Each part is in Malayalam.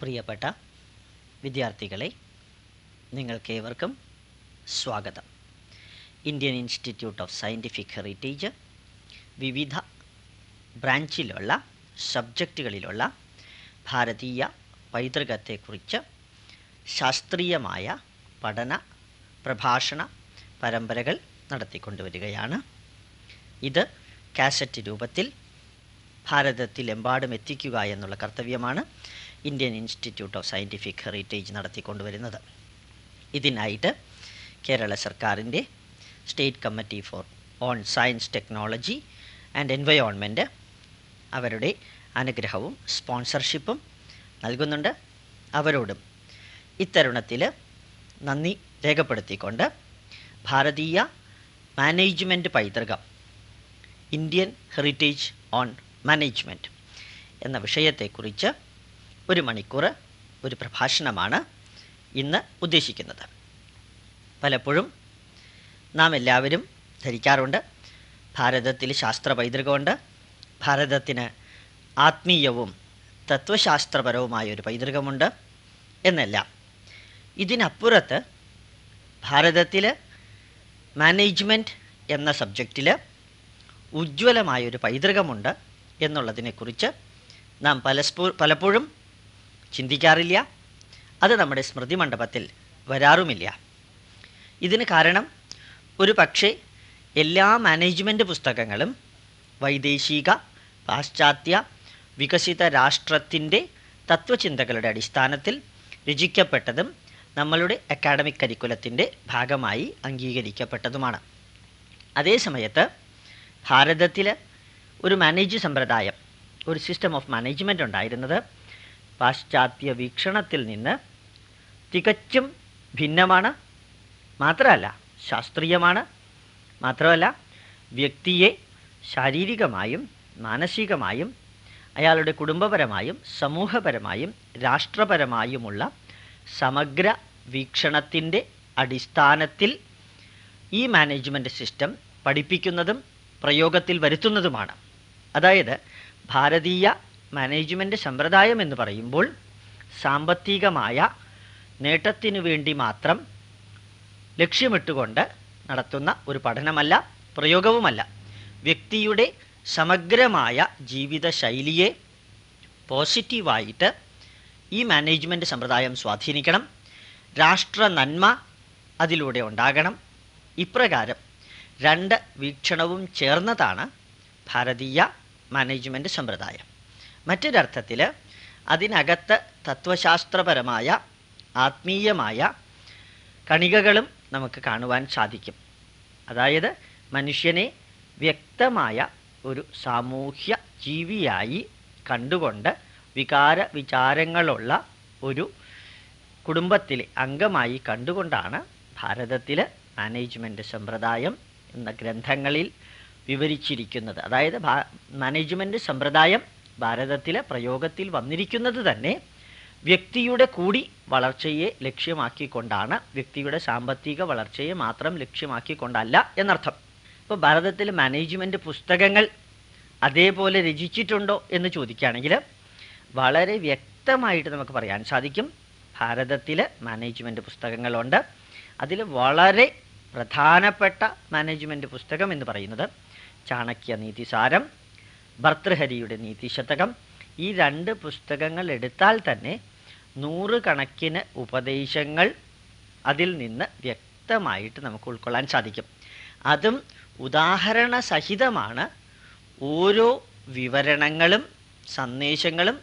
പ്രിയപ്പെട്ട വിദ്യാർത്ഥികളെ നിങ്ങൾക്കേവർക്കും സ്വാഗതം. Indian Institute of Scientific Heritage വിവിധ ബ്രാഞ്ചിലുള്ള സബ്ജക്റ്റുകളിലുള്ള ഭാരതീയ പൈതൃകത്തെക്കുറിച്ച് ശാസ്ത്രീയമായ പഠന പ്രഭാഷണ പരമ്പരകൾ നടത്തിക്കൊണ്ടുവരികയാണ്. ഇത് കാസറ്റ് രൂപത്തിൽ ഭാരതത്തിലെമ്പാടും എത്തിക്കുക എന്നുള്ള കർത്തവ്യമാണ് Indian Institute of Scientific Heritage നടത്തിക്കൊണ്ടുവരുന്നത്. ഇതിനായിട്ട് കേരള സർക്കാരിന്റെ state committee for on science technology and environment അവരുടെ അനുഗ്രഹവും സ്പോൺസർഷിപ്പും നൽകുന്നുണ്ട്. അവരോടും ഇത്തരുണത്തിൽ നന്ദി രേഖപ്പെടുത്തിക്കൊണ്ട് ഭാരതീയ മാനേജ്മെന്റ് പൈതൃകം ഇന്ത്യൻ ഹെറിറ്റേജ് ഓൺ മാനേജ്മെന്റ് എന്ന വിഷയത്തെക്കുറിച്ച് ഒരു മണിക്കൂർ ഒരു പ്രഭാഷണമാണ് ഇന്ന് ഉദ്ദേശിക്കുന്നത്. പലപ്പോഴും നാം എല്ലാവരും ധരിക്കാറുണ്ട്. ഭാരതത്തിൽ ശാസ്ത്ര പൈതൃകമുണ്ട്. ഭാരതത്തിന് ആത്മീയവും തത്വശാസ്ത്രപരവുമായ ഒരു പൈതൃകമുണ്ട് എന്നെല്ലാം. ഇതിനപ്പുറത്ത് ഭാരതത്തിൽ മാനേജ്മെന്റ് എന്ന സബ്ജക്റ്റിൽ ഉജ്ജ്വലമായൊരു പൈതൃകമുണ്ട് എന്നുള്ളതിനെക്കുറിച്ച് നാം പലസ്പൂ പലപ്പോഴും ചിന്തിക്കാറില്ല. അത് നമ്മുടെ സ്മൃതി മണ്ഡപത്തിൽ വരാറുമില്ല. ഇതിന് കാരണം ഒരു പക്ഷേ എല്ലാ മാനേജ്മെന്റ് പുസ്തകങ്ങളും വൈദേശിക പാശ്ചാത്യ വികസിത രാഷ്ട്രത്തിന്റെ തത്വചിന്തകളുടെ അടിസ്ഥാനത്തിൽ രചിക്കപ്പെട്ടതും നമ്മളുടെ അക്കാഡമിക് കരിക്കുലത്തിന്റെ ഭാഗമായി അംഗീകരിക്കപ്പെട്ടതുമാണ്. അതേസമയത്ത് ഭാരതത്തിൽ ഒരു മാനേജ് സമ്പ്രദായം ഒരു സിസ്റ്റം ഓഫ് മാനേജ്മെന്റ് ഉണ്ടായിരുന്നത് പാശ്ചാത്യ വീക്ഷണത്തിൽ നിന്ന് തികച്ചും ഭിന്നമാണ്. മാത്രമല്ല ശാസ്ത്രീയമാണ്. മാത്രമല്ല വ്യക്തിയെ ശാരീരികമായും മാനസികമായും അയാളുടെ കുടുംബപരമായും സമൂഹപരമായും രാഷ്ട്രപരമായുമുള്ള സമഗ്ര വീക്ഷണത്തിന്റെ അടിസ്ഥാനത്തിൽ ഈ മാനേജ്മെന്റ് സിസ്റ്റം പഠിപ്പിക്കുന്നതും പ്രയോഗത്തിൽ വരുത്തുന്നതുമാണ്. അതായത് ഭാരതീയ മാനേജ്മെന്റ് സമ്പ്രദായം എന്ന് പറയുമ്പോൾ സാമ്പത്തികമായ നേട്ടത്തിനു വേണ്ടി മാത്രം ലക്ഷ്യമിട്ടുകൊണ്ട് നടത്തുന്ന ഒരു പഠനമല്ല പ്രയോഗവുമല്ല. വ്യക്തിയുടെ സമഗ്രമായ ജീവിത ശൈലിയെ പോസിറ്റീവായിട്ട് ഈ മാനേജ്മെന്റ് സമ്പ്രദായം സ്വാധീനിക്കണം. രാഷ്ട്ര നന്മ അതിലൂടെ ഉണ്ടാകണം. ഇപ്രകാരം രണ്ട് വീക്ഷണവും ചേർന്നതാണ് ഭാരതീയ മാനേജ്മെന്റ് സമ്പ്രദായം. മറ്റൊരർത്ഥത്തിൽ അതിനകത്ത് തത്വശാസ്ത്രപരമായ ആത്മീയമായ കണികകളും നമുക്ക് കാണുവാൻ സാധിക്കും. അതായത് മനുഷ്യനെ വ്യക്തമായ ഒരു സാമൂഹ്യ ജീവിയായി കണ്ടുകൊണ്ട് വികാര വിചാരങ്ങളുള്ള ഒരു കുടുംബത്തിലെ അംഗമായി കണ്ടുകൊണ്ടാണ് ഭാരതത്തിൽ മാനേജ്മെന്റ് സമ്പ്രദായം എന്ന ഗ്രന്ഥങ്ങളിൽ വിവരിച്ചിരിക്കുന്നത്. അതായത് മാനേജ്മെന്റ് സമ്പ്രദായം ഭാരതത്തിൽ പ്രയോഗത്തിൽ വന്നിരിക്കുന്നത് തന്നെ വ്യക്തിയുടെ കൂടി വളർച്ചയെ ലക്ഷ്യമാക്കിക്കൊണ്ടാണ്. വ്യക്തിയുടെ സാമ്പത്തിക വളർച്ചയെ മാത്രം ലക്ഷ്യമാക്കിക്കൊണ്ടല്ല എന്നർത്ഥം. ഇപ്പോൾ ഭാരതത്തിൽ മാനേജ്മെന്റ് പുസ്തകങ്ങൾ അതേപോലെ രചിച്ചിട്ടുണ്ടോ എന്ന് ചോദിക്കുകയാണെങ്കിൽ വളരെ വ്യക്തമായിട്ട് നമുക്ക് പറയാൻ സാധിക്കും. ഭാരതത്തിൽ മാനേജ്മെന്റ് പുസ്തകങ്ങളുണ്ട്. അതിൽ വളരെ പ്രധാനപ്പെട്ട മാനേജ്മെന്റ് പുസ്തകം എന്ന് പറയുന്നത് ചാണക്യ നീതിസാരം ഭർത്തൃഹരിയുടെ നീതിശതകം ഈ രണ്ട് പുസ്തകങ്ങൾ എടുത്താൽ തന്നെ നൂറുകണക്കിന് ഉപദേശങ്ങൾ അതിൽ നിന്ന് വ്യക്തമായിട്ട് നമുക്ക് ഉൾക്കൊള്ളാൻ സാധിക്കും. അതും ഉദാഹരണ സഹിതമാണ് ഓരോ വിവരണങ്ങളും സന്ദേശങ്ങളും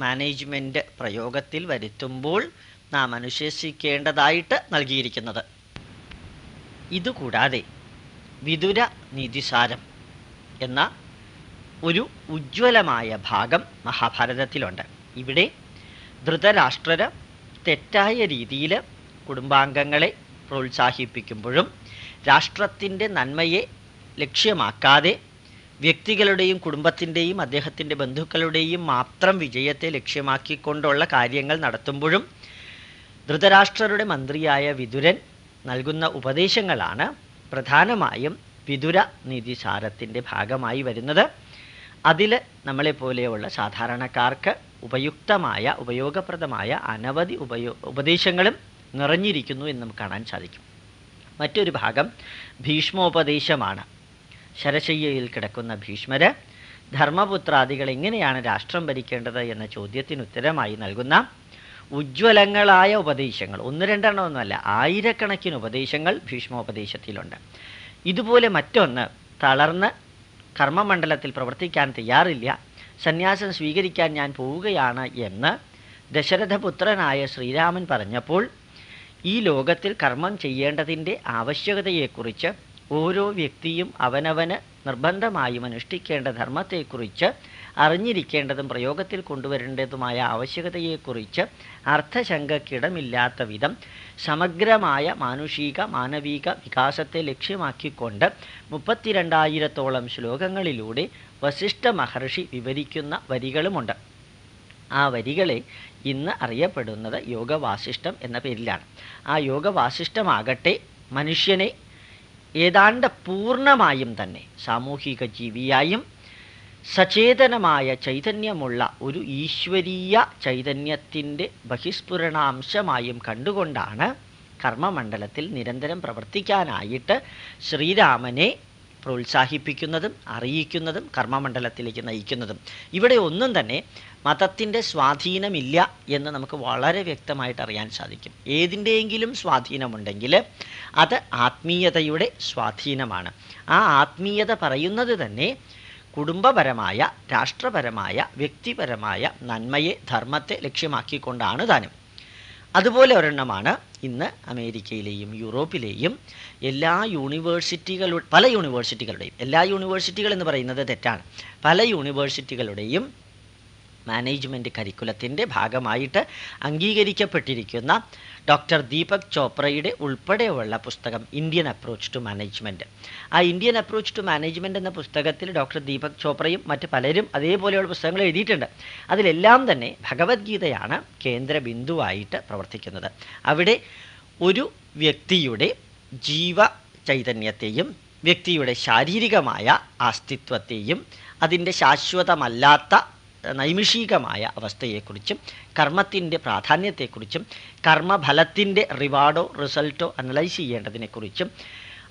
മാനേജ്മെന്റ് പ്രയോഗത്തിൽ വരുത്തുമ്പോൾ നാം അനുശേഷിക്കേണ്ടതായിട്ട് നൽകിയിരിക്കുന്നത്. ഇതുകൂടാതെ വിതുര നീതിസാരം എന്ന ഒരു ഉജ്ജ്വലമായ ഭാഗം മഹാഭാരതത്തിലുണ്ട്. ഇവിടെ ധൃതരാഷ്ട്രർ തെറ്റായ രീതിയിൽ കുടുംബാംഗങ്ങളെ പ്രോത്സാഹിപ്പിക്കുമ്പോഴും രാഷ്ട്രത്തിന്റെ നന്മയെ ലക്ഷ്യമാക്കാതെ വ്യക്തികളുടെയും കുടുംബത്തിന്റെയും അദ്ദേഹത്തിന്റെ ബന്ധുക്കളുടെയും മാത്രം വിജയത്തെ ലക്ഷ്യമാക്കിക്കൊണ്ടുള്ള കാര്യങ്ങൾ നടത്തുമ്പോഴും ധൃതരാഷ്ട്രരുടെ മന്ത്രിയായ വിതുരൻ നൽകുന്ന ഉപദേശങ്ങളാണ് പ്രധാനമായും വിതുര നീതിസാരത്തിന്റെ ഭാഗമായി വരുന്നത്. അതിൽ നമ്മളെപ്പോലെയുള്ള സാധാരണക്കാർക്ക് ഉപയുക്തമായ ഉപയോഗപ്രദമായ അനവധി ഉപയോ ഉപദേശങ്ങളും നിറഞ്ഞിരിക്കുന്നു എന്ന് നമുക്ക് കാണാൻ സാധിക്കും. മറ്റൊരു ഭാഗം ഭീഷ്മോപദേശമാണ്. ശരശയ്യയിൽ കിടക്കുന്ന ഭീഷ്മര് ധർമ്മപുത്രാദികൾ എങ്ങനെയാണ് രാഷ്ട്രം ഭരിക്കേണ്ടത് എന്ന ചോദ്യത്തിന് ഉത്തരമായി നൽകുന്ന ഉജ്ജ്വലങ്ങളായ ഉപദേശങ്ങൾ ഒന്ന് രണ്ടെണ്ണമൊന്നുമല്ല ആയിരക്കണക്കിന് ഉപദേശങ്ങൾ ഭീഷ്മോപദേശത്തിലുണ്ട്. ഇതുപോലെ മറ്റൊന്ന് തളർന്ന് കർമ്മമണ്ഡലത്തിൽ പ്രവർത്തിക്കാൻ തയ്യാറില്ല. സന്യാസം സ്വീകരിക്കാൻ ഞാൻ പോവുകയാണ് എന്ന് ദശരഥപുത്രനായ ശ്രീരാമൻ പറഞ്ഞപ്പോൾ ഈ ലോകത്തിൽ കർമ്മം ചെയ്യേണ്ടതിന്റെ ആവശ്യകതയെക്കുറിച്ച് ഓരോ വ്യക്തിയും അവനവന് നിർബന്ധമായും അനുഷ്ഠിക്കേണ്ട ധർമ്മത്തെക്കുറിച്ച് അറിഞ്ഞിരിക്കേണ്ടതും പ്രയോഗത്തിൽ കൊണ്ടുവരേണ്ടതുമായ ആവശ്യകതയെക്കുറിച്ച് അർത്ഥശങ്കക്കിടമില്ലാത്ത വിധം സമഗ്രമായ മാനുഷിക മാനവിക വികാസത്തെ ലക്ഷ്യമാക്കിക്കൊണ്ട് മുപ്പത്തിരണ്ടായിരത്തോളം ശ്ലോകങ്ങളിലൂടെ വസിഷ്ഠ മഹർഷി വിവരിക്കുന്ന വരികളുമുണ്ട്. ആ വരികളെ ഇന്ന് അറിയപ്പെടുന്നത് യോഗവാസിഷ്ടം എന്ന പേരിലാണ്. ആ യോഗവാസിഷ്ടമാകട്ടെ മനുഷ്യനെ ഏതാണ്ട് പൂർണമായും തന്നെ സാമൂഹിക ജീവിയായും സചേതനമായ ചൈതന്യമുള്ള ഒരു ഈശ്വരീയ ചൈതന്യത്തിന്റെ ബഹിസ്ഫുരണാംശമായും കണ്ടുകൊണ്ടാണ് കർമ്മമണ്ഡലത്തിൽ നിരന്തരം പ്രവർത്തിക്കാനായിട്ട് ശ്രീരാമനെ പ്രോത്സാഹിപ്പിക്കുന്നതും അറിയിക്കുന്നതും കർമ്മമണ്ഡലത്തിലേക്ക് നയിക്കുന്നതും. ഇവിടെ ഒന്നും തന്നെ മതത്തിന്റെ സ്വാധീനമില്ല എന്ന് നമുക്ക് വളരെ വ്യക്തമായിട്ട് അറിയാൻ സാധിക്കും. ഏതിന്റെയെങ്കിലും സ്വാധീനമുണ്ടെങ്കിൽ അത് ആത്മീയതയുടെ സ്വാധീനമാണ്. ആ ആത്മീയത പറയുന്നത് തന്നെ കുടുംബപരമായ രാഷ്ട്രപരമായ വ്യക്തിപരമായ നന്മയെ ധർമ്മത്തെ ലക്ഷ്യമാക്കിക്കൊണ്ടാണ് താനും അതുപോലെ ഒരെണ്ണമാണ് ഇന്ന് അമേരിക്കയിലെയും യൂറോപ്പിലെയും എല്ലാ യൂണിവേഴ്സിറ്റികളുടെ പല യൂണിവേഴ്സിറ്റികളുടെയും എല്ലാ യൂണിവേഴ്സിറ്റികൾ എന്ന് പറയുന്നത് തെറ്റാണ്. പല യൂണിവേഴ്സിറ്റികളുടെയും മാനേജ്മെന്റ് കരിക്കുലത്തിന്റെ ഭാഗമായിട്ട് അംഗീകരിക്കപ്പെട്ടിരിക്കുന്ന ഡോക്ടർ ദീപക് ചോപ്രയുടെ ഉൾപ്പെടെയുള്ള പുസ്തകം ഇന്ത്യൻ അപ്രോച്ച് ടു മാനേജ്മെന്റ് ആ ഇന്ത്യൻ അപ്രോച്ച് ടു മാനേജ്മെന്റ് എന്ന പുസ്തകത്തിൽ ഡോക്ടർ ദീപക് ചോപ്രയും മറ്റ് പലരും അതേപോലെയുള്ള പുസ്തകങ്ങൾ എഴുതിയിട്ടുണ്ട്. അതിലെല്ലാം തന്നെ ഭഗവത്ഗീതയാണ് കേന്ദ്ര ബിന്ദുവായിട്ട് പ്രവർത്തിക്കുന്നത്. അവിടെ ഒരു വ്യക്തിയുടെ ജീവ ചൈതന്യത്തെയും വ്യക്തിയുടെ ശാരീരികമായ അസ്തിത്വത്തെയും അതിന്റെ ശാശ്വതമല്ലാത്ത നൈമിഷികമായ അവസ്ഥയെക്കുറിച്ചും കർമ്മത്തിന്റെ പ്രാധാന്യത്തെക്കുറിച്ചും കർമ്മഫലത്തിന്റെ റിവാർഡോ റിസൾട്ടോ അനലൈസ് ചെയ്യേണ്ടതിനെക്കുറിച്ചും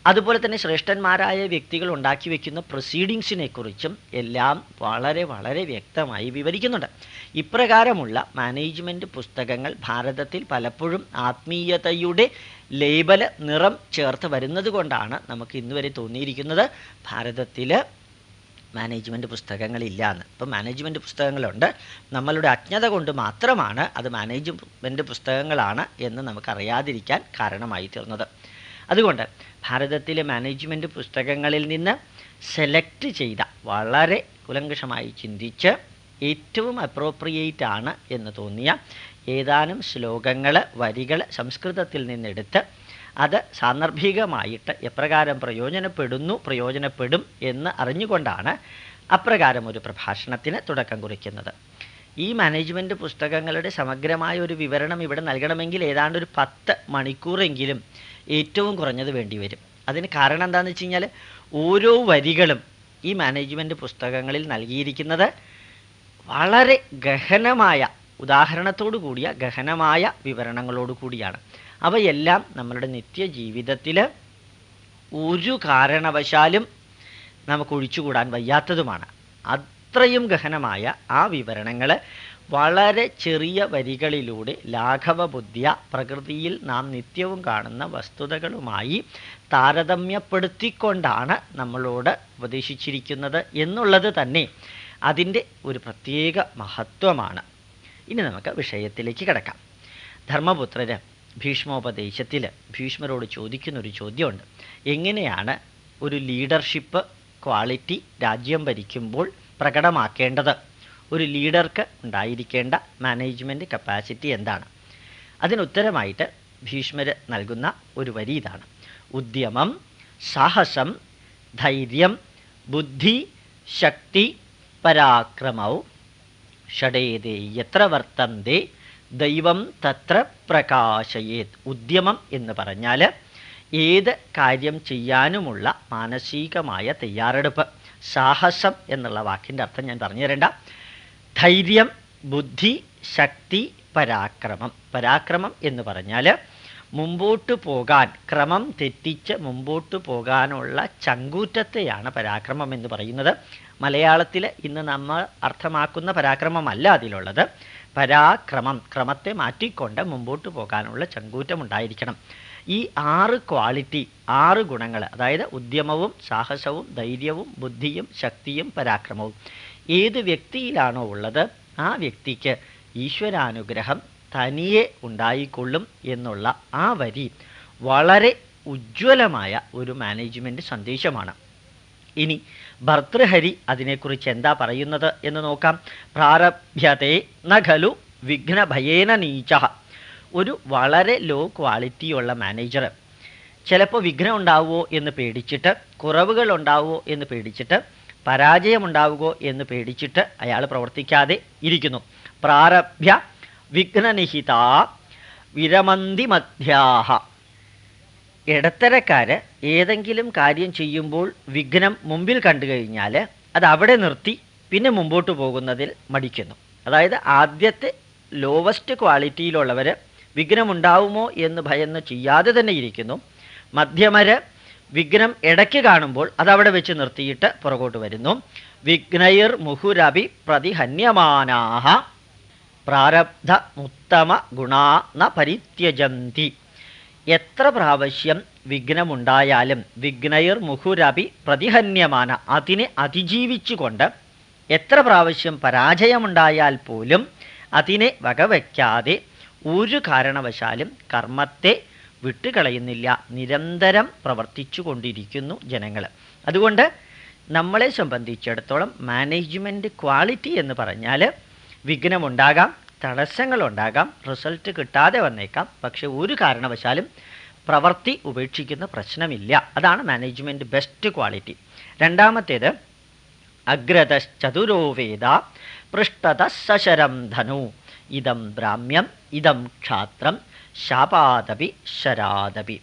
അതുപോലെ തന്നെ ശ്രേഷ്ഠന്മാരായ വ്യക്തികൾ ഉണ്ടാക്കി വയ്ക്കുന്ന പ്രൊസീഡിങ്സിനെക്കുറിച്ചും എല്ലാം വളരെ വളരെ വ്യക്തമായി വിവരിക്കുന്നുണ്ട്. ഇപ്രകാരമുള്ള മാനേജ്മെന്റ് പുസ്തകങ്ങൾ ഭാരതത്തിൽ പലപ്പോഴും ആത്മീയതയുടെ ലേബൽ നിറം ചേർത്ത് വരുന്നത് കൊണ്ടാണ് നമുക്ക് ഇന്നുവരെ തോന്നിയിരിക്കുന്നത്. ഭാരതത്തിൽ മാനേജ്മെന്റ് പുസ്തകങ്ങളില്ല എന്ന് ഇപ്പം മാനേജ്മെന്റ് പുസ്തകങ്ങളുണ്ട്. നമ്മളുടെ അജ്ഞത കൊണ്ട് മാത്രമാണ് അത് മാനേജ്മെന്റ് പുസ്തകങ്ങളാണ് എന്ന് നമുക്കറിയാതിരിക്കാൻ കാരണമായി തീർന്നത്. അതുകൊണ്ട് ഭാരതത്തിലെ മാനേജ്മെന്റ് പുസ്തകങ്ങളിൽ നിന്ന് സെലക്ട് ചെയ്ത വളരെ കുലങ്കഷമായി ചിന്തിച്ച് ഏറ്റവും അപ്രോപ്രിയേറ്റ് ആണ് എന്ന് തോന്നിയ ഏതാനും ശ്ലോകങ്ങൾ വരികൾ സംസ്കൃതത്തിൽ നിന്നെടുത്ത് അത് സാന്ദർഭികമായിട്ട് എപ്രകാരം പ്രയോജനപ്പെടുന്നു പ്രയോജനപ്പെടും എന്ന് അറിഞ്ഞുകൊണ്ടാണ് അപ്രകാരം ഒരു പ്രഭാഷണത്തിന് തുടക്കം കുറിക്കുന്നത്. ഈ മാനേജ്മെന്റ് പുസ്തകങ്ങളുടെ സമഗ്രമായ ഒരു വിവരണം ഇവിടെ നൽകണമെങ്കിൽ ഏതാണ്ട് ഒരു പത്ത് മണിക്കൂറെങ്കിലും ഏറ്റവും കുറഞ്ഞത് വേണ്ടി വരും. അതിന് കാരണം എന്താണെന്ന് വെച്ച് കഴിഞ്ഞാൽ ഓരോ വരികളും ഈ മാനേജ്മെന്റ് പുസ്തകങ്ങളിൽ നൽകിയിരിക്കുന്നത് വളരെ ഗഹനമായ ഉദാഹരണത്തോടു കൂടിയ ഗഹനമായ വിവരണങ്ങളോട് കൂടിയാണ്. അവയെല്ലാം നമ്മളുടെ നിത്യജീവിതത്തിൽ ഒരു കാരണവശാലും നമുക്ക് ഒഴിച്ചുകൂടാൻ വയ്യാത്തതുമാണ്. അത്രയും ഗഹനമായ ആ വിവരണങ്ങൾ വളരെ ചെറിയ വരികളിലൂടെ ലാഘവബുദ്ധിയ പ്രകൃതിയിൽ നാം നിത്യവും കാണുന്ന വസ്തുതകളുമായി താരതമ്യപ്പെടുത്തിക്കൊണ്ടാണ് നമ്മളോട് ഉപദേശിച്ചിരിക്കുന്നത് എന്നുള്ളത് തന്നെ അതിന്റെ ഒരു പ്രത്യേക മഹത്വമാണ്. ഇനി നമുക്ക് വിഷയത്തിലേക്ക് കിടക്കാം. ധർമ്മപുത്രര് ഭീഷ്മോപദേശത്തിൽ ഭീഷ്മരോട് ചോദിക്കുന്നൊരു ചോദ്യമുണ്ട്. എങ്ങനെയാണ് ഒരു ലീഡർഷിപ്പ് ക്വാളിറ്റി രാജ്യം ഭരിക്കുമ്പോൾ പ്രകടമാക്കേണ്ടത്? ഒരു ലീഡർക്ക് ഉണ്ടായിരിക്കേണ്ട മാനേജ്മെന്റ് കപ്പാസിറ്റി എന്താണ്? അതിനുത്തരമായിട്ട് ഭീഷ്മർ നൽകുന്ന ഒരു വരി ഇതാണ്. ഉദ്യമം സാഹസം ധൈര്യം ബുദ്ധി ശക്തി പരാക്രമൗ. ഷടേതേ എത്ര വർത്തന്തേ ദൈവം തത്ര പ്രകാശയേത്. ഉദ്യമം എന്ന് പറഞ്ഞാൽ ഏത് കാര്യം ചെയ്യാനുമുള്ള മാനസികമായ തയ്യാറെടുപ്പ്. സാഹസം എന്നുള്ള വാക്കിന്റെ അർത്ഥം ഞാൻ പറഞ്ഞു തരേണ്ട. ധൈര്യം ബുദ്ധി ശക്തി പരാക്രമം. പരാക്രമം എന്ന് പറഞ്ഞാൽ മുമ്പോട്ട് പോകാൻ ക്രമം തെറ്റിച്ച് മുമ്പോട്ട് പോകാനുള്ള ചങ്കൂറ്റത്തെയാണ് പരാക്രമം എന്ന് പറയുന്നത്. മലയാളത്തിൽ ഇന്ന് നമ്മൾ അർത്ഥമാക്കുന്ന പരാക്രമമല്ല അതിലുള്ളത്. പരാക്രമം ക്രമത്തെ മാറ്റിക്കൊണ്ട് മുമ്പോട്ട് പോകാനുള്ള ചങ്കൂറ്റം ഉണ്ടായിരിക്കണം ഈ ആറ് ക്വാളിറ്റി ആറ് ഗുണങ്ങൾ അതായത് ഉദ്യമവും സാഹസവും ധൈര്യവും ബുദ്ധിയും ശക്തിയും പരാക്രമവും ഏത് വ്യക്തിയിലാണോ ഉള്ളത് ആ വ്യക്തിക്ക് ഈശ്വരാനുഗ്രഹം തനിയെ ഉണ്ടായിക്കൊള്ളും എന്നുള്ള ആ വരി വളരെ ഉജ്ജ്വലമായ ഒരു മാനേജ്മെന്റ് സന്ദേശമാണ്. ഇനി ഭർതൃഹരി അതിനെക്കുറിച്ച് എന്താ പറയുന്നത് എന്ന് നോക്കാം. പ്രാരഭ്യത്തെ നഖലു വിഘ്നഭയേന നീച്ച ഒരു വളരെ ലോ ക്വാളിറ്റിയുള്ള മാനേജർ ചിലപ്പോൾ വിഘ്നം ഉണ്ടാവുമോ എന്ന് പേടിച്ചിട്ട് കുറവുകൾ ഉണ്ടാവുമോ എന്ന് പേടിച്ചിട്ട് പരാജയമുണ്ടാവുകയോ എന്ന് പേടിച്ചിട്ട് അയാൾ പ്രവർത്തിക്കാതെ ഇരിക്കുന്നു. പ്രാരഭ്യ വിഘ്നനിഹിത വിരമന്തി മധ്യാഹ. ഇടത്തരക്കാര് ഏതെങ്കിലും കാര്യം ചെയ്യുമ്പോൾ വിഘ്നം മുമ്പിൽ കണ്ടു കഴിഞ്ഞാൽ അത് അവിടെ നിർത്തി പിന്നെ മുമ്പോട്ട് പോകുന്നതിൽ മടിക്കുന്നു. അതായത് ആദ്യത്തെ ലോവസ്റ്റ് ക്വാളിറ്റിയിലുള്ളവർ വിഘ്നമുണ്ടാവുമോ എന്ന് ഭയന്ന് ചെയ്യാതെ തന്നെ ഇരിക്കുന്നു. മധ്യമര് വിഘ്നം ഇടയ്ക്ക് കാണുമ്പോൾ അതവിടെ വെച്ച് നിർത്തിയിട്ട് പുറകോട്ട് വരുന്നു. വിഘ്നയിർ മുഹുരഭി പ്രതിഹന്യമാനാഹ പ്രാരബ്ധ മുത്തമ ഗുണാ ന പരിത്യജന്തി. എത്ര പ്രാവശ്യം വിഘ്നമുണ്ടായാലും വിഘ്നയർ മുഹുരഭി പ്രതിഹന്യമാണ്. അതിനെ അതിജീവിച്ചുകൊണ്ട് എത്ര പ്രാവശ്യം പരാജയമുണ്ടായാൽ പോലും അതിനെ വകവയ്ക്കാതെ ഒരു കാരണവശാലും കർമ്മത്തെ വിട്ടുകളയുന്നില്ല. നിരന്തരം പ്രവർത്തിച്ചു കൊണ്ടിരിക്കുന്നു ജനങ്ങൾ അതുകൊണ്ട് നമ്മളെ സംബന്ധിച്ചിടത്തോളം മാനേജ്മെന്റ് ക്വാളിറ്റി എന്ന് പറഞ്ഞാൽ വിഘ്നമുണ്ടാകാം. തടസ്സങ്ങളുണ്ടാകാം റിസൾട്ട് കിട്ടാതെ വന്നേക്കാം. പക്ഷെ ഒരു കാരണവശാലും പ്രവൃത്തി ഉപേക്ഷിക്കുന്ന പ്രശ്നമില്ല. അതാണ് മാനേജ്മെന്റ് ബെസ്റ്റ് ക്വാളിറ്റി രണ്ടാമത്തേത് അഗ്രത വേദ പൃഷ്ടത സശരം ധനു. ഇതം ബ്രാഹ്മ്യം ഇതം ക്ഷാത്രം ശാപാദപി ശരാദപി.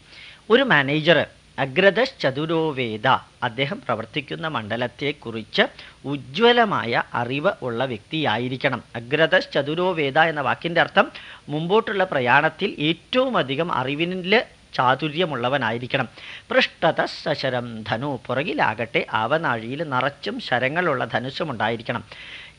ഒരു മാനേജർ അഗ്രതശ് ചതുരോ വേദ. അദ്ദേഹം പ്രവർത്തിക്കുന്ന മണ്ഡലത്തെക്കുറിച്ച് ഉജ്ജ്വലമായ അറിവ് ഉള്ള വ്യക്തിയായിരിക്കണം. അഗ്രതശ്ചതുരോ വേദ എന്ന വാക്കിന്റെ അർത്ഥം മുമ്പോട്ടുള്ള പ്രയാണത്തിൽ ഏറ്റവും അധികം അറിവിനിൽ ചാതുര്യമുള്ളവനായിരിക്കണം. പൃഷ്ഠത സശരം ധനു പുറകിലാകട്ടെ ആവനാഴിയിൽ നിറച്ചും ശരങ്ങളുള്ള ധനുസ്സും ഉണ്ടായിരിക്കണം.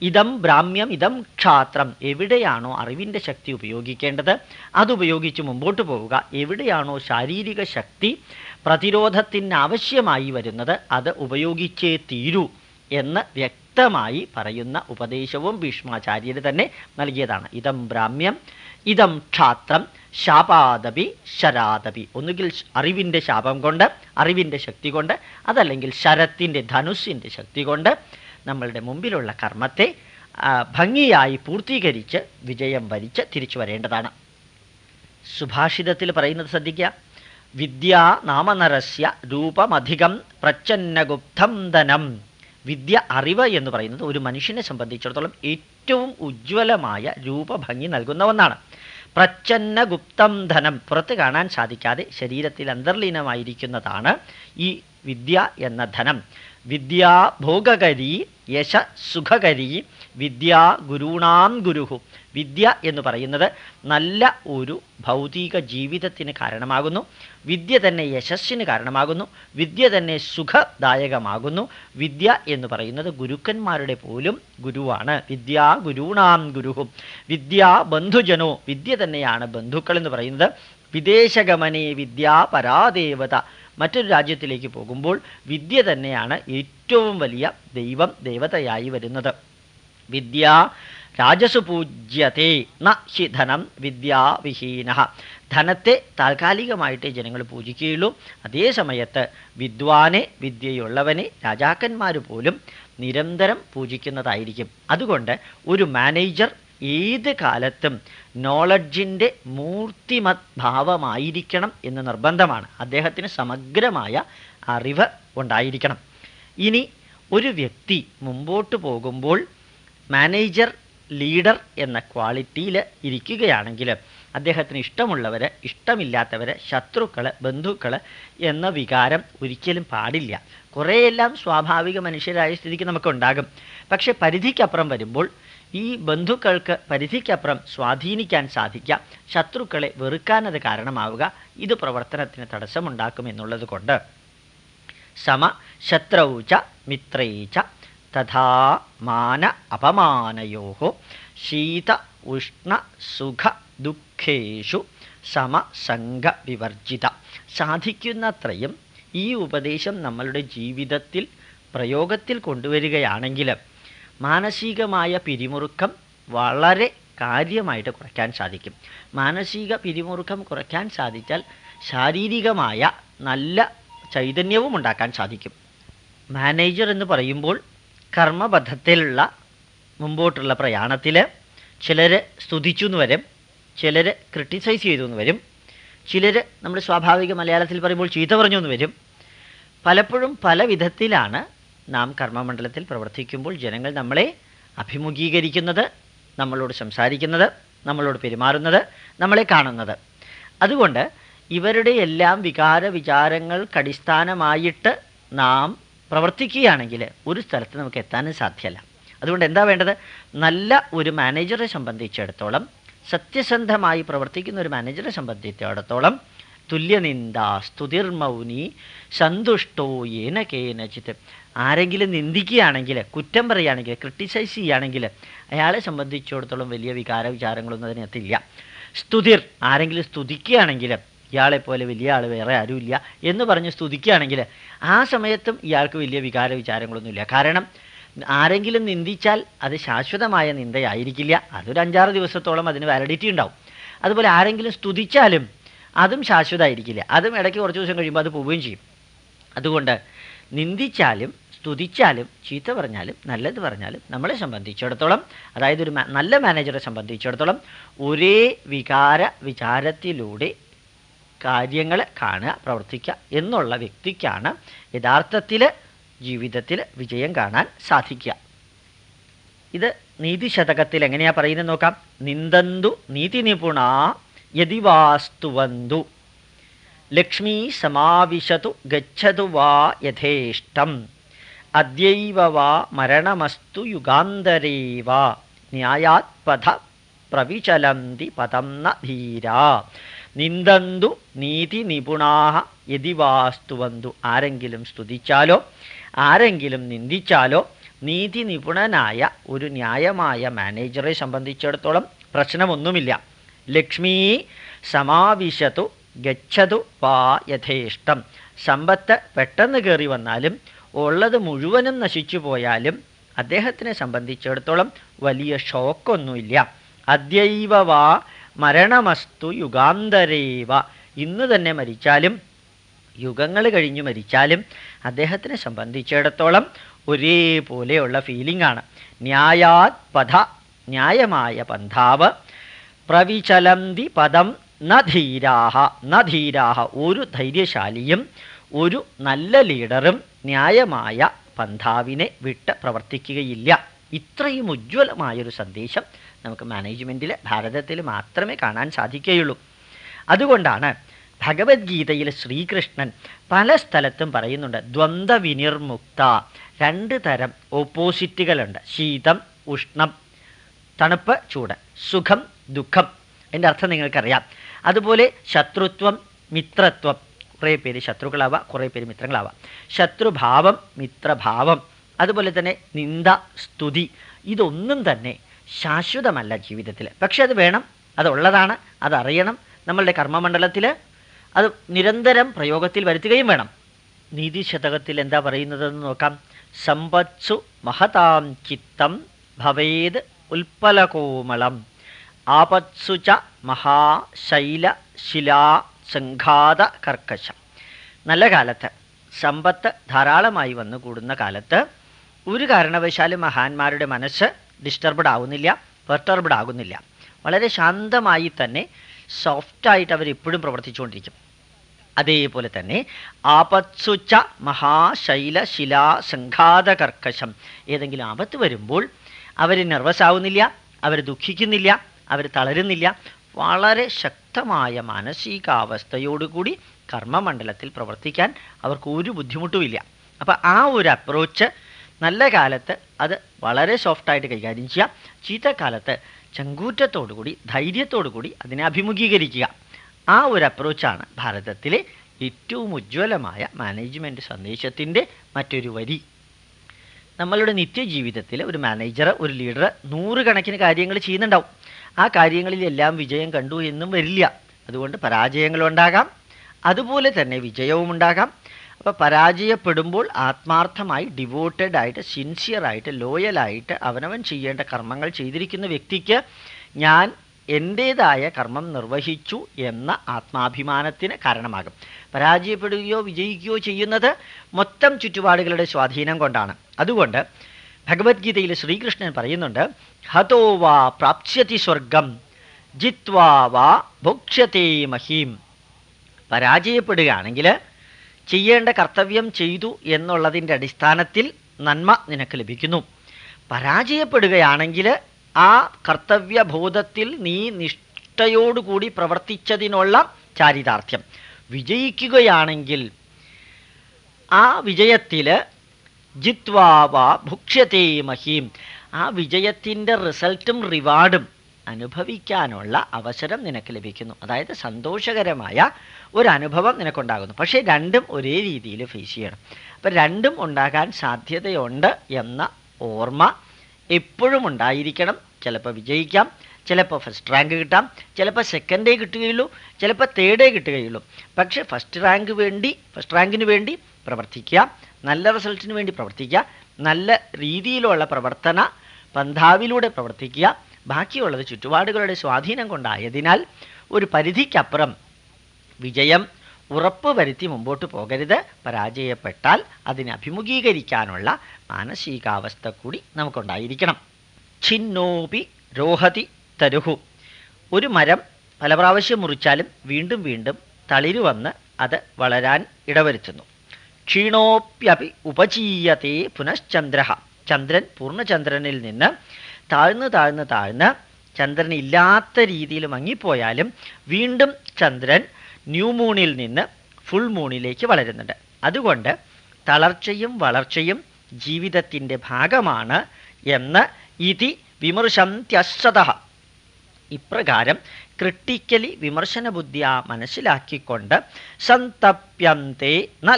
ഇതം ബ്രാഹ്മ്യം ഇതം ക്ഷാത്രം. എവിടെയാണോ അറിവിന്റെ ശക്തി ഉപയോഗിക്കേണ്ടത് അതുപയോഗിച്ച് മുമ്പോട്ട് പോവുക. എവിടെയാണോ ശാരീരിക ശക്തി പ്രതിരോധത്തിന് ആവശ്യമായി വരുന്നത് അത് ഉപയോഗിച്ചേ തീരൂ എന്ന് വ്യക്തമായി പറയുന്ന ഉപദേശവും ഭീഷ്മാചാര്യർ തന്നെ നൽകിയതാണ്. ഇതം ബ്രാഹ്മ്യം ഇതം ക്ഷാത്രം ശാപാദപി ശരാദപി. ഒന്നുകിൽ അറിവിന്റെ ശാപം കൊണ്ട് അറിവിന്റെ ശക്തി കൊണ്ട് അതല്ലെങ്കിൽ ശരത്തിന്റെ ധനുസ്സിന്റെ ശക്തി കൊണ്ട് നമ്മളുടെ മുമ്പിലുള്ള കർമ്മത്തെ ഭംഗിയായി പൂർത്തീകരിച്ച് വിജയം വരിച്ച് തിരിച്ചു വരേണ്ടതാണ്. സുഭാഷിതത്തിൽ പറയുന്നത് ശ്രദ്ധിക്കുക. വിദ്യ നാമനരസ്യ രൂപമധികം പ്രച്ഛന്നഗുപ്തം ധനം. വിദ്യ അറിവ് എന്ന് പറയുന്നത് ഒരു മനുഷ്യനെ സംബന്ധിച്ചിടത്തോളം ഏറ്റവും ഉജ്ജ്വലമായ രൂപഭംഗി നൽകുന്ന ഒന്നാണ്. പ്രച്ഛന്ന ഗുപ്തം ധനം. പുറത്ത് കാണാൻ സാധിക്കാതെ ശരീരത്തിൽ അന്തർലീനമായിരിക്കുന്നതാണ് ഈ വിദ്യ എന്ന ധനം. വിദ്യാ ഭോഗകരി യശ സുഖകരി വിദ്യ ഗുരുണാം ഗുരുഹു. വിദ്യ എന്ന് പറയുന്നത് നല്ല ഒരു ഭൗതിക ജീവിതത്തിന് കാരണമാകുന്നു. വിദ്യ തന്നെ യശസ്സിന് കാരണമാകുന്നു. വിദ്യ തന്നെ സുഖദായകമാകുന്നു. വിദ്യ എന്ന് പറയുന്നത് ഗുരുക്കന്മാരുടെ പോലും ഗുരുവാണ്. വിദ്യ ഗുരുണാം ഗുരുഹും. വിദ്യ ബന്ധുജനോ വിദ്യ തന്നെയാണ് ബന്ധുക്കൾ എന്ന് പറയുന്നത്. വിദേശഗമനേ വിദ്യാ പരാദേവത. മറ്റൊരു രാജ്യത്തിലേക്ക് പോകുമ്പോൾ വിദ്യ തന്നെയാണ് ഏറ്റവും വലിയ ദൈവം ദേവതയായി വരുന്നത്. വിദ്യ രാജസു പൂജ്യത്തെ ന ഹി ധനം വിദ്യാവിഹീന ധനത്തെ താൽക്കാലികമായിട്ടേ ജനങ്ങൾ പൂജിക്കുകയുള്ളൂ. അതേ സമയത്ത് വിദ്വാനെ വിദ്യയുള്ളവനെ രാജാക്കന്മാർ പോലും നിരന്തരം പൂജിക്കുന്നതായിരിക്കും. അതുകൊണ്ട് ഒരു മാനേജർ ഏത് കാലത്തും നോളജിന്റെ മൂർത്തിമത് ഭാവമായിരിക്കണം എന്ന് നിർബന്ധമാണ്. അദ്ദേഹത്തിന് സമഗ്രമായ അറിവ് ഉണ്ടായിരിക്കണം. ഇനി ഒരു വ്യക്തി മുമ്പോട്ട് പോകുമ്പോൾ മാനേജർ ലീഡർ എന്ന ക്വാളിറ്റിയിൽ ഇരിക്കുകയാണെങ്കിൽ അദ്ദേഹത്തിന് ഇഷ്ടമുള്ളവർ ഇഷ്ടമില്ലാത്തവർ ശത്രുക്കൾ ബന്ധുക്കൾ എന്ന വികാരം ഒരിക്കലും പാടില്ല. കുറേയെല്ലാം സ്വാഭാവിക മനുഷ്യരായ സ്ഥിതിക്ക് നമുക്കുണ്ടാകും പക്ഷേ പരിധിക്കപ്പുറം വരുമ്പോൾ ഈ ബന്ധുക്കൾക്ക് പരിധിക്കപ്പുറം സ്വാധീനിക്കാൻ സാധിക്കുക ശത്രുക്കളെ വെറുക്കാനത് കാരണമാവുക ഇത് പ്രവർത്തനത്തിന് തടസ്സമുണ്ടാക്കും എന്നുള്ളത് കൊണ്ട്. സമ ശത്രൗച മിത്രൈച്ച തഥാ മാന അപമാനയോ ശീത ഉഷ്ണ സുഖ ദുഃഖേഷു സമസംഘ വിവർജിത. സാധിക്കുന്നത്രയും ഈ ഉപദേശം നമ്മളുടെ ജീവിതത്തിൽ പ്രയോഗത്തിൽ കൊണ്ടുവരികയാണെങ്കിൽ മാനസികമായ പിരിമുറുക്കം വളരെ കാര്യമായിട്ട് കുറയ്ക്കാൻ സാധിക്കും. മാനസിക പിരിമുറുക്കം കുറയ്ക്കാൻ സാധിച്ചാൽ ശാരീരികമായ നല്ല ചൈതന്യവും ഉണ്ടാക്കാൻ സാധിക്കും. മാനേജർ എന്ന് പറയുമ്പോൾ കർമ്മബദ്ധത്തിലുള്ള മുമ്പോട്ടുള്ള പ്രയാണത്തിൽ ചിലർ സ്തുതിച്ചു എന്ന് വരും ചിലർ ക്രിട്ടിസൈസ് ചെയ്തു എന്ന് വരും ചിലർ നമ്മുടെ സ്വാഭാവിക മലയാളത്തിൽ പറയുമ്പോൾ ചീത്ത പറഞ്ഞു എന്ന് വരും. പലപ്പോഴും പല വിധത്തിലാണ് നാം കർമ്മമണ്ഡലത്തിൽ പ്രവർത്തിക്കുമ്പോൾ ജനങ്ങൾ നമ്മളെ അഭിമുഖീകരിക്കുന്നത് നമ്മളോട് സംസാരിക്കുന്നത് നമ്മളോട് പെരുമാറുന്നത് നമ്മളെ കാണുന്നത്. അതുകൊണ്ട് ഇവരുടെ എല്ലാം വികാര വിചാരങ്ങൾക്കടിസ്ഥാനമായിട്ട് നാം പ്രവർത്തിക്കുകയാണെങ്കിൽ ഒരു സ്ഥലത്ത് നമുക്ക് എത്താനും സാധ്യമല്ല അതുകൊണ്ട് എന്താ വേണ്ടത്? നല്ല ഒരു മാനേജറെ സംബന്ധിച്ചിടത്തോളം സത്യസന്ധമായി പ്രവർത്തിക്കുന്ന ഒരു മാനേജറെ സംബന്ധിച്ചിടത്തോളം തുല്യനിന്ദ സ്തുതിർമൗനി സന്തുഷ്ടോ ഏന കേനച്ചിത്ത് ആരെങ്കിലും നിന്ദിക്കുകയാണെങ്കിൽ കുറ്റം പറയുകയാണെങ്കിൽ ക്രിട്ടിസൈസ് ചെയ്യുകയാണെങ്കിൽ അയാളെ സംബന്ധിച്ചിടത്തോളം വലിയ വികാര വിചാരങ്ങളൊന്നും അതിനകത്തില്ല. സ്തുതിർ ആരെങ്കിലും സ്തുതിക്കുകയാണെങ്കിൽ പോലെ വലിയ ആൾ വേറെ ആരുമില്ല എന്ന് പറഞ്ഞ് സ്തുതിക്കുകയാണെങ്കിൽ ആ സമയത്തും ഇയാൾക്ക് വലിയ വികാര വിചാരങ്ങളൊന്നുമില്ല. കാരണം ആരെങ്കിലും നിന്ദിച്ചാൽ അത് ശാശ്വതമായ നിന്ദയായിരിക്കില്ല. അതൊരു അഞ്ചാറ് ദിവസത്തോളം അതിന് വാലിഡിറ്റി ഉണ്ടാവും. അതുപോലെ ആരെങ്കിലും സ്തുതിച്ചാലും അതും ശാശ്വതമായിരിക്കില്ല. അതും ഇടയ്ക്ക് കുറച്ച് ദിവസം കഴിയുമ്പോൾ അത് പോവുകയും ചെയ്യും. അതുകൊണ്ട് നിന്ദിച്ചാലും സ്തുതിച്ചാലും ചീത്ത പറഞ്ഞാലും നല്ലത് പറഞ്ഞാലും നമ്മളെ സംബന്ധിച്ചിടത്തോളം അതായത് ഒരു നല്ല മാനേജറെ സംബന്ധിച്ചിടത്തോളം ഒരേ വികാര വിചാരത്തിലൂടെ കാര്യങ്ങൾ കാണുക പ്രവർത്തിക്കുക എന്നുള്ള വ്യക്തിക്കാണ് യഥാർത്ഥത്തിൽ ജീവിതത്തിൽ വിജയം കാണാൻ സാധിക്കുക. ഇത് നീതിശതകത്തിൽ എങ്ങനെയാണ് പറയുന്നത് നോക്കാം. നിന്ദന്തു നീതി നിപുണ യതിവാസ്തുവന്തു. ലക്ഷ്മി സമാവിശതു ഗച്ഛതു വാ യഥേഷ്ടം. അദ്യൈവ വാ മരണമസ്തു യുഗാന്തരേ വാ ന്യായാത് പഥ പ്രവിചലന്തി പദം ന ധീരാ. നിന്ദന്തു നീതി നിപുണാഹ യതി വാസ്തുവന്തു ആരെങ്കിലും സ്തുതിച്ചാലോ ആരെങ്കിലും നിന്ദിച്ചാലോ നീതി നിപുണനായ ഒരു ന്യായമായ മാനേജറെ സംബന്ധിച്ചിടത്തോളം പ്രശ്നമൊന്നുമില്ല. ലക്ഷ്മി സമാവിശതു ഗച്ഛതു വാ യഥേഷ്ടം. സമ്പത്ത് പെട്ടെന്ന് കയറി വന്നാലും ഉള്ളത് മുഴുവനും നശിച്ചു പോയാലും അദ്ദേഹത്തിനെ സംബന്ധിച്ചിടത്തോളം വലിയ ഷോക്കൊന്നുമില്ല. അദ്യൈവ വാ മരണമസ്തു യുഗാന്തരേവ. ഇന്ന് തന്നെ മരിച്ചാലും യുഗങ്ങൾ കഴിഞ്ഞു മരിച്ചാലും അദ്ദേഹത്തിനെ സംബന്ധിച്ചിടത്തോളം ഒരേപോലെയുള്ള ഫീലിംഗ് ആണ് ന്യായാത് പഥ ന്യായമായ പന്ഥാവ് പ്രവിചലന്തി പദം ന ധീരാഹ ന ധീരാഹ. ഒരു ധൈര്യശാലിയും ഒരു നല്ല ലീഡറും ന്യായമായ പന്ഥാവിനെ വിട്ട് പ്രവർത്തിക്കുകയില്ല. ഇത്രയും ഉജ്ജ്വലമായൊരു സന്ദേശം നമുക്ക് മാനേജ്മെന്റിൽ ഭാരതത്തിൽ മാത്രമേ കാണാൻ സാധിക്കുകയുള്ളൂ. അതുകൊണ്ടാണ് ഭഗവത്ഗീതയിൽ ശ്രീകൃഷ്ണൻ പല സ്ഥലത്തും പറയുന്നുണ്ട് ദ്വന്ദ്വ വിനിർമുക്ത രണ്ട് തരം ഓപ്പോസിറ്റുകളുണ്ട് ശീതം ഉഷ്ണം തണുപ്പ് ചൂട് സുഖം ദുഃഖം. എന്റെ അർത്ഥം നിങ്ങൾക്കറിയാം. അതുപോലെ ശത്രുത്വം മിത്രത്വം കുറേ പേര് ശത്രുക്കളാവാം കുറേ പേര് മിത്രങ്ങളാവാം. ശത്രുഭാവം മിത്രഭാവം അതുപോലെ തന്നെ നിന്ദ സ്തുതി ഇതൊന്നും തന്നെ ശാശ്വതമല്ല ജീവിതത്തിൽ പക്ഷെ അത് വേണം അതുള്ളതാണ് അതറിയണം. നമ്മളുടെ കർമ്മമണ്ഡലത്തിൽ അത് നിരന്തരം പ്രയോഗത്തിൽ വരുത്തുകയും വേണം. നീതി നീതിശതകത്തിൽ എന്താ പറയുന്നതെന്ന് നോക്കാം. സമ്പത്സു മഹതാം ചിത്തം ഭവേത് ഉൽപ്പലകോമളം. ആപത്സു ച മഹാശൈല ശിലാ സംഘാത കർക്കശം. നല്ല കാലത്ത് സമ്പത്ത് ധാരാളമായി വന്നു കൂടുന്ന കാലത്ത് ഒരു കാരണവശാലും മഹാന്മാരുടെ മനസ്സ് ഡിസ്റ്റർബ്ഡ് ആവുന്നില്ല പെർട്ടർബ്ഡ് ആകുന്നില്ല. വളരെ ശാന്തമായി തന്നെ സോഫ്റ്റായിട്ട് അവർ എപ്പോഴും പ്രവർത്തിച്ചുകൊണ്ടിരിക്കും. അതേപോലെ തന്നെ ആപത്സുച്ച മഹാശൈല ശിലാ സംഘാത കർക്കശം ഏതെങ്കിലും ആപത്ത് വരുമ്പോൾ അവർ നെർവസ് ആവുന്നില്ല അവർ ദുഃഖിക്കുന്നില്ല അവർ തളരുന്നില്ല വളരെ ശക്തമായ മാനസികാവസ്ഥയോടുകൂടി കർമ്മമണ്ഡലത്തിൽ പ്രവർത്തിക്കാൻ അവർക്ക് ഒരു ബുദ്ധിമുട്ടുമില്ല. അപ്പം ആ ഒരു അപ്രോച്ച് നല്ല കാലത്ത് അത് വളരെ സോഫ്റ്റായിട്ട് കൈകാര്യം ചെയ്യുക. ചീത്തക്കാലത്ത് ചങ്കൂറ്റത്തോടുകൂടി ധൈര്യത്തോടുകൂടി അതിനെ അഭിമുഖീകരിക്കുക. ആ ഒരു അപ്രോച്ചാണ് ഭാരതത്തിലെ ഏറ്റവും ഉജ്ജ്വലമായ മാനേജ്മെന്റ് സന്ദേശത്തിന്റെ മറ്റൊരു വരി. നമ്മളുടെ നിത്യജീവിതത്തിൽ ഒരു മാനേജർ ഒരു ലീഡർ നൂറുകണക്കിന് കാര്യങ്ങൾ ചെയ്യുന്നുണ്ടാവും. ആ കാര്യങ്ങളിലെല്ലാം വിജയം കണ്ടു എന്നും വരില്ല. അതുകൊണ്ട് പരാജയങ്ങളുണ്ടാകാം. അതുപോലെ തന്നെ വിജയവും ഉണ്ടാകാം. അപ്പോൾ പരാജയപ്പെടുമ്പോൾ ആത്മാർത്ഥമായി ഡിവോട്ടഡ് ആയിട്ട് സിൻസിയറായിട്ട് ലോയലായിട്ട് അവനവൻ ചെയ്യേണ്ട കർമ്മങ്ങൾ ചെയ്തിരിക്കുന്ന വ്യക്തിക്ക് ഞാൻ എന്റേതായ കർമ്മം നിർവഹിച്ചു എന്ന ആത്മാഭിമാനത്തിന് കാരണമാകും. പരാജയപ്പെടുകയോ വിജയിക്കുകയോ ചെയ്യുന്നത് മൊത്തം ചുറ്റുപാടുകളുടെ സ്വാധീനം കൊണ്ടാണ്. അതുകൊണ്ട് ഭഗവത്ഗീതയിൽ ശ്രീകൃഷ്ണൻ പറയുന്നുണ്ട് ഹതോ വാ പ്രാപ്സ്യതി സ്വർഗം ജിത്വാ വാ ഭോക്ഷ്യത്തെ മഹീം. പരാജയപ്പെടുകയാണെങ്കിൽ ചെയ്യേണ്ട കർത്തവ്യം ചെയ്തു എന്നുള്ളതിന്റെ അടിസ്ഥാനത്തിൽ നന്മ നിനക്ക് ലഭിക്കുന്നു. പരാജയപ്പെടുകയാണെങ്കിൽ ആ കർത്തവ്യബോധത്തിൽ നീ നിഷ്ഠയോടുകൂടി പ്രവർത്തിച്ചതിനുള്ള ചാരിതാർത്ഥ്യം. വിജയിക്കുകയാണെങ്കിൽ ആ വിജയത്തിൽ ജിത്വാവ ഭുക്ഷ്യത്തെ ആ വിജയത്തിന്റെ റിസൾട്ടും റിവാർഡും അനുഭവിക്കാനുള്ള അവസരം നിനക്ക് ലഭിക്കുന്നു. അതായത് സന്തോഷകരമായ ഒരു അനുഭവം നിനക്കുണ്ടാകുന്നു. പക്ഷേ രണ്ടും ഒരേ രീതിയിൽ ഫേസ് ചെയ്യണം. അപ്പം രണ്ടും ഉണ്ടാകാൻ സാധ്യതയുണ്ട് എന്ന ഓർമ്മ എപ്പോഴും ഉണ്ടായിരിക്കണം. ചിലപ്പോൾ വിജയിക്കാം ചിലപ്പോൾ ഫസ്റ്റ് റാങ്ക് കിട്ടാം ചിലപ്പോൾ സെക്കൻഡേ കിട്ടുകയുള്ളൂ ചിലപ്പോൾ തേർഡേ കിട്ടുകയുള്ളൂ. പക്ഷേ ഫസ്റ്റ് റാങ്ക് വേണ്ടി ഫസ്റ്റ് റാങ്കിന് വേണ്ടി പ്രവർത്തിക്കുക നല്ല റിസൾട്ടിന് വേണ്ടി പ്രവർത്തിക്കുക നല്ല രീതിയിലുള്ള പ്രവർത്തന പന്ഥാവിലൂടെ പ്രവർത്തിക്കുക ബാക്കിയുള്ളത് ചുറ്റുപാടുകളുടെ സ്വാധീനം കൊണ്ടായതിനാൽ ഒരു പരിധിക്കപ്പുറം വിജയം ഉറപ്പ് വരുത്തി മുമ്പോട്ട് പോകരുത്. പരാജയപ്പെട്ടാൽ അതിനെ അഭിമുഖീകരിക്കാനുള്ള മാനസികാവസ്ഥ കൂടി നമുക്കുണ്ടായിരിക്കണം. ഛിന്നോപി രോഹതി തരുഹു. ഒരു മരം പല പ്രാവശ്യം മുറിച്ചാലും വീണ്ടും വീണ്ടും തളിര് വന്ന് അത് വളരാൻ ഇടവരുത്തുന്നു. ക്ഷീണോപ്യപി ഉപചീയത്തെ പുനഃചന്ദ്ര ചന്ദ്രൻ പൂർണചന്ദ്രനിൽ നിന്ന് താഴ്ന്ന് താഴ്ന്ന് താഴ്ന്ന് ചന്ദ്രൻ ഇല്ലാത്ത രീതിയിൽ മങ്ങിപ്പോയാലും വീണ്ടും ചന്ദ്രൻ ന്യൂ മൂണിൽ നിന്ന് ഫുൾ മൂണിലേക്ക് വളരുന്നുണ്ട്. അതുകൊണ്ട് തളർച്ചയും വളർച്ചയും ജീവിതത്തിന്റെ ഭാഗമാണ് എന്ന് ഇതി വിമർശന്ത്യശ്രത ഇപ്രകാരം ക്രിട്ടിക്കലി വിമർശന ബുദ്ധിയ മനസ്സിലാക്കിക്കൊണ്ട് സന്തപ്യന്തേ ന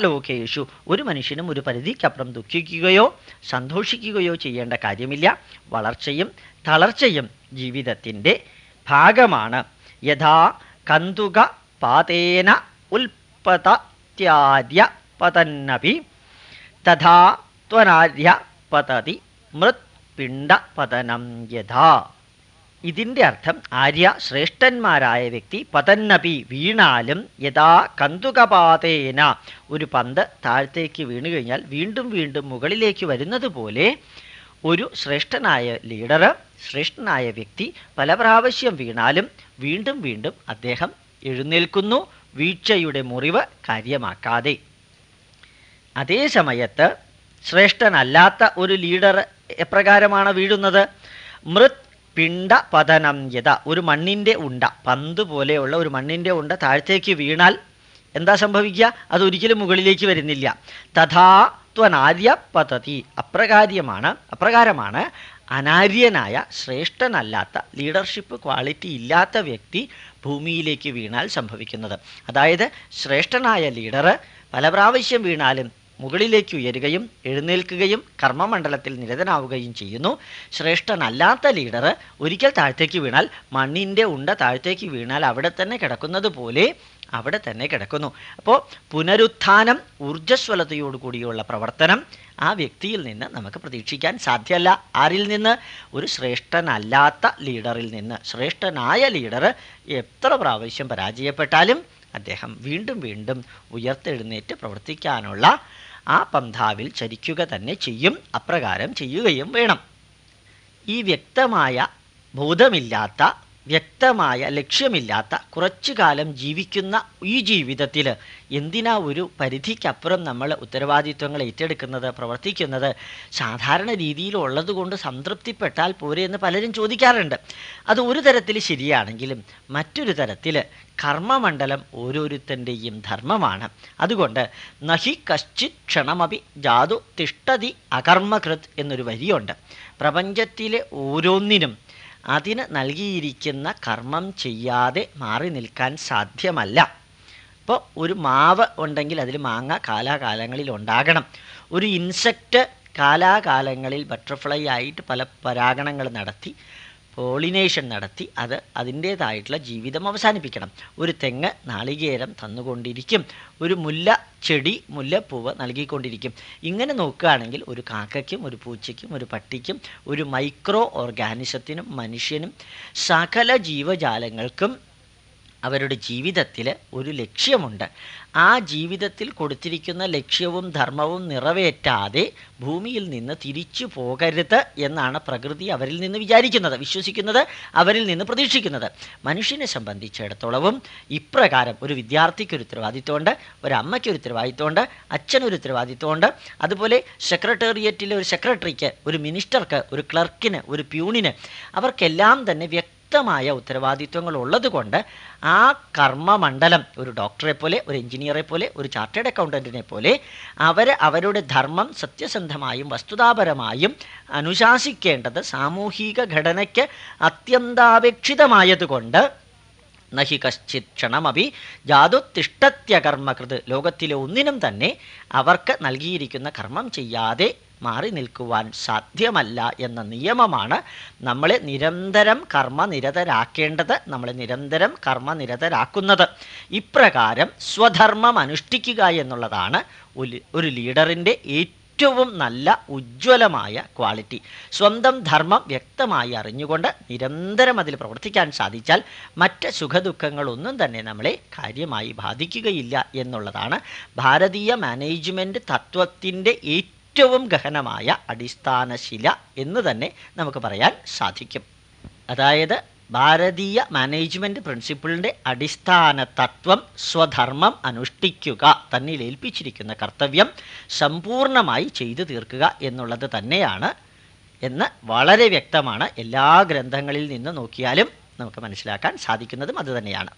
ഒരു മനുഷ്യനും ഒരു പരിധിക്കപ്പുറം ദുഃഖിക്കുകയോ സന്തോഷിക്കുകയോ ചെയ്യേണ്ട കാര്യമില്ല. വളർച്ചയും തളർച്ചയും ജീവിതത്തിന്റെ ഭാഗമാണ്. യഥാ കന്തുക പാതേന ഉൽപ്പത്യാദ്യ പതന്നപി തഥാ ത്വനാര്യ പതതി മൃത് പിണ്ടപതനം യഥാ. ഇതിന്റെ അർത്ഥം ആര്യ ശ്രേഷ്ഠന്മാരായ വ്യക്തി പതന്നപി വീണാലും യഥാ കന്തുകപാതേന. ഒരു പന്ത് താഴത്തേക്ക് വീണു കഴിഞ്ഞാൽ വീണ്ടും വീണ്ടും മുകളിലേക്ക് വരുന്നത് പോലെ ഒരു ശ്രേഷ്ഠനായ ലീഡർ ശ്രേഷ്ഠനായ വ്യക്തി പല പ്രാവശ്യം വീണാലും വീണ്ടും വീണ്ടും അദ്ദേഹം എഴുന്നേൽക്കുന്നു വീഴ്ചയുടെ മുറിവ് കാര്യമാക്കാതെ. അതേ സമയത്ത് ശ്രേഷ്ഠനല്ലാത്ത ഒരു ലീഡർ എപ്രകാരമാണ് വീഴുന്നത്? മൃത് പിണ്ട പതനം യഥ. ഒരു മണ്ണിന്റെ ഉണ്ട പന്ത് പോലെയുള്ള ഒരു മണ്ണിന്റെ ഉണ്ട താഴത്തേക്ക് വീണാൽ എന്താ സംഭവിക്കുക? അത് ഒരിക്കലും മുകളിലേക്ക് വരുന്നില്ല. തഥാ ത്വനാര്യ പദ്ധതി അപ്രകാര്യമാണ് അപ്രകാരമാണ്. അനാര്യനായ ശ്രേഷ്ഠനല്ലാത്ത ലീഡർഷിപ്പ് ക്വാളിറ്റി ഇല്ലാത്ത വ്യക്തി ഭൂമിയിലേക്ക് വീണാൽ സംഭവിക്കുന്നത്. അതായത് ശ്രേഷ്ഠനായ ലീഡർ പല പ്രാവശ്യം വീണാലും മുകളിലേക്ക് ഉയരുകയും എഴുന്നേൽക്കുകയും കർമ്മമണ്ഡലത്തിൽ നിരതനാവുകയും ചെയ്യുന്നു. ശ്രേഷ്ഠനല്ലാത്ത ലീഡർ ഒരിക്കൽ താഴത്തേക്ക് വീണാൽ മണ്ണിന്റെ ഉണ്ട താഴത്തേക്ക് വീണാൽ അവിടെ തന്നെ കിടക്കുന്നത് പോലെ അവിടെ തന്നെ കിടക്കുന്നു. അപ്പോൾ പുനരുത്ഥാനം ഊർജസ്വലതയോടുകൂടിയുള്ള പ്രവർത്തനം ആ വ്യക്തിയിൽ നിന്ന് നമുക്ക് പ്രതീക്ഷിക്കാൻ സാധ്യമല്ല. ആരിൽ നിന്ന്? ഒരു ശ്രേഷ്ഠനല്ലാത്ത ലീഡറിൽ നിന്ന്. ശ്രേഷ്ഠനായ ലീഡർ എത്ര പ്രാവശ്യം പരാജയപ്പെട്ടാലും അദ്ദേഹം വീണ്ടും വീണ്ടും ഉയർത്തെഴുന്നേറ്റ് പ്രവർത്തിക്കാനുള്ള ആ പന്ഥാവിൽ ചരിക്കുക തന്നെ ചെയ്യും അപ്രകാരം ചെയ്യുകയും വേണം. ഈ വ്യക്തമായ ബോധമില്ലാത്ത വ്യക്തമായ ലക്ഷ്യമില്ലാത്ത കുറച്ചു കാലം ജീവിക്കുന്ന ഈ ജീവിതത്തിൽ എന്തിനാ ഒരു പരിധിക്കപ്പുറം നമ്മൾ ഉത്തരവാദിത്വങ്ങൾ ഏറ്റെടുക്കുന്നത് പ്രവർത്തിക്കുന്നത്? സാധാരണ രീതിയിൽ ഉള്ളതുകൊണ്ട് സംതൃപ്തിപ്പെട്ടാൽ പോരെ എന്ന് പലരും ചോദിക്കാറുണ്ട്. അത് ഒരു തരത്തിൽ ശരിയാണെങ്കിലും മറ്റൊരു തരത്തിൽ കർമ്മമണ്ഡലം ഓരോരുത്തന്റെയും ധർമ്മമാണ്. അതുകൊണ്ട് നഹി കശ്ചിത് ക്ഷണമപി ജാതു തിഷ്ടതി അകർമ്മകൃത് എന്നൊരു വരിയുണ്ട്. പ്രപഞ്ചത്തിലെ ഓരോന്നിനും അതിന് നൽകിയിരിക്കുന്ന കർമ്മം ചെയ്യാതെ മാറി നിൽക്കാൻ സാധ്യമല്ല. ഇപ്പോൾ ഒരു മാവ് ഉണ്ടെങ്കിൽ അതിൽ മാങ്ങ കാലാകാലങ്ങളിൽ ഉണ്ടാകണം. ഒരു ഇൻസെക്റ്റ് കാലാകാലങ്ങളിൽ ബട്ടർഫ്ലൈ ആയിട്ട് പല പരാഗണങ്ങൾ നടത്തി പോളിനേഷൻ നടത്തി അത് അതിന്റേതായിട്ടുള്ള ജീവിതം അവസാനിപ്പിക്കണം. ഒരു തെങ്ങ് നാളികേരം തന്നുകൊണ്ടിരിക്കും. ഒരു മുല്ല ചെടി മുല്ലപ്പൂവ് നൽകിക്കൊണ്ടിരിക്കും. ഇങ്ങനെ നോക്കുകയാണെങ്കിൽ ഒരു കാക്കയ്ക്കും ഒരു പൂച്ചയ്ക്കും ഒരു പട്ടിക്കും ഒരു മൈക്രോ ഓർഗാനിസത്തിനും മനുഷ്യനും സകല ജീവജാലങ്ങൾക്കും അവരുടെ ജീവിതത്തിൽ ഒരു ലക്ഷ്യമുണ്ട്. ആ ജീവിതത്തിൽ കൊടുത്തിരിക്കുന്ന ലക്ഷ്യവും ധർമ്മവും നിറവേറ്റാതെ ഭൂമിയിൽ നിന്ന് തിരിച്ചു പോകരുത് എന്നാണ് പ്രകൃതി അവരിൽ നിന്ന് വിചാരിക്കുന്നത് വിശ്വസിക്കുന്നത് അവരിൽ നിന്ന് പ്രതീക്ഷിക്കുന്നത്. മനുഷ്യനെ സംബന്ധിച്ചിടത്തോളവും ഇപ്രകാരം ഒരു വിദ്യാർത്ഥിക്ക് ഒരു ഉത്തരവാദിത്വമുണ്ട് ഒരമ്മയ്ക്ക് അമ്മയ്ക്ക് ഒരു ഉത്തരവാദിത്വമുണ്ട് അച്ഛനൊരു ഉത്തരവാദിത്വമുണ്ട്. അതുപോലെ സെക്രട്ടേറിയറ്റിലെ ഒരു സെക്രട്ടറിക്ക് ഒരു മിനിസ്റ്റർക്ക് ഒരു ക്ലർക്കിന് ഒരു പ്യൂണിന് അവർക്കെല്ലാം തന്നെ വ്യക്തി വ്യക്തമായ ഉത്തരവാദിത്വങ്ങൾ ഉള്ളതുകൊണ്ട് ആ കർമ്മമണ്ഡലം ഒരു ഡോക്ടറെ പോലെ ഒരു എഞ്ചിനീയറെ പോലെ ഒരു ചാർട്ടേഡ് അക്കൗണ്ടന്റിനെ പോലെ അവർ അവരുടെ ധർമ്മം സത്യസന്ധമായും വസ്തുതാപരമായും അനുശാസിക്കേണ്ടത് സാമൂഹിക ഘടനയ്ക്ക് അത്യന്താപേക്ഷിതമായതുകൊണ്ട് നഹി കശ്ചിത് ക്ഷണമപി ജാതുത്തിഷ്ടത്യകർമ്മകൃത്. ലോകത്തിലെ ഒന്നിനും തന്നെ അവർക്ക് നൽകിയിരിക്കുന്ന കർമ്മം ചെയ്യാതെ മാറി നിൽക്കുവാൻ സാധ്യമല്ല എന്ന നിയമമാണ് നമ്മളെ നിരന്തരം കർമ്മനിരതരാക്കേണ്ടത് നമ്മളെ നിരന്തരം കർമ്മനിരതരാക്കുന്നത്. ഇപ്രകാരം സ്വധർമ്മം അനുഷ്ഠിക്കുക എന്നുള്ളതാണ് ഒരു ലീഡറിന്റെ ഏറ്റവും നല്ല ഉജ്ജ്വലമായ ക്വാളിറ്റി. സ്വന്തം ധർമ്മം വ്യക്തമായി അറിഞ്ഞുകൊണ്ട് നിരന്തരം അതിൽ പ്രവർത്തിക്കാൻ സാധിച്ചാൽ മറ്റ് സുഖദുഃഖങ്ങളൊന്നും തന്നെ നമ്മളെ കാര്യമായി ബാധിക്കുകയില്ല എന്നുള്ളതാണ് ഭാരതീയ മാനേജ്മെന്റ് തത്വത്തിന്റെ ഏറ്റവും ഗഹനമായ അടിസ്ഥാനശില എന്ന് തന്നെ നമുക്ക് പറയാൻ സാധിക്കും. അതായത് ഭാരതീയ മാനേജ്മെന്റ് പ്രിൻസിപ്പിളിന്റെ അടിസ്ഥാന തത്വം സ്വധർമ്മം അനുഷ്ഠിക്കുക തന്നിൽ ഏൽപ്പിച്ചിരിക്കുന്ന കർത്തവ്യം സമ്പൂർണമായി ചെയ്തു തീർക്കുക എന്നുള്ളത് തന്നെയാണ് എന്ന് വളരെ വ്യക്തമാണ് എല്ലാ ഗ്രന്ഥങ്ങളിൽ നിന്ന് നോക്കിയാലും നമുക്ക് മനസ്സിലാക്കാൻ സാധിക്കുന്നതും അതുതന്നെയാണ്